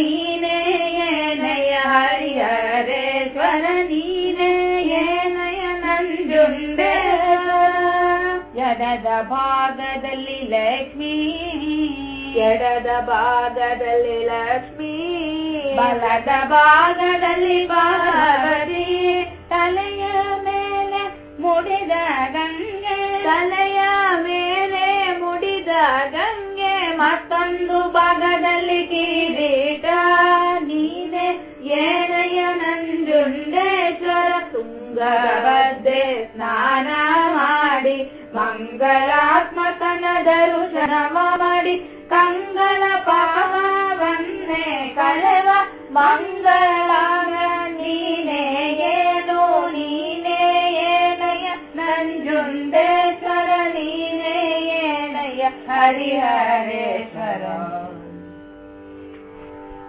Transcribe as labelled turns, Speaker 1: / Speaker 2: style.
Speaker 1: ीने नय हरिहरे ಲಕ್ಷ್ಮೀ
Speaker 2: ಎಡದ ಭಾಗದಲ್ಲಿ ಲಕ್ಷ್ಮೀ
Speaker 1: ಬಲದ ಭಾಗದಲ್ಲಿ ಬಾರದಿ ತಲೆಯ ಮೇಲೆ ಮುಡಿದ ಗಂಗೆ
Speaker 2: ತಲೆಯ ನಂಜುಂಡೇಶ್ವರ ತುಂಗಭದ್ರೆ
Speaker 1: ಸ್ನಾನ ಮಾಡಿ ಮಂಗಳಾತ್ಮಕನ ದರ್ಶನ ಮಾಡಿ ಕಂಗಳ ಪಾವನ್ನೇ ಕಳೆವ ಮಂಗಳಾಗ ನೀನೇ ಏನು ನೀನೇ ಏನಯ್ಯ ನಂಜುಂಡೇಶ್ವರ ನೀನೇ ಏನಯ್ಯ ಹರಿಹರೇಶ್ವರ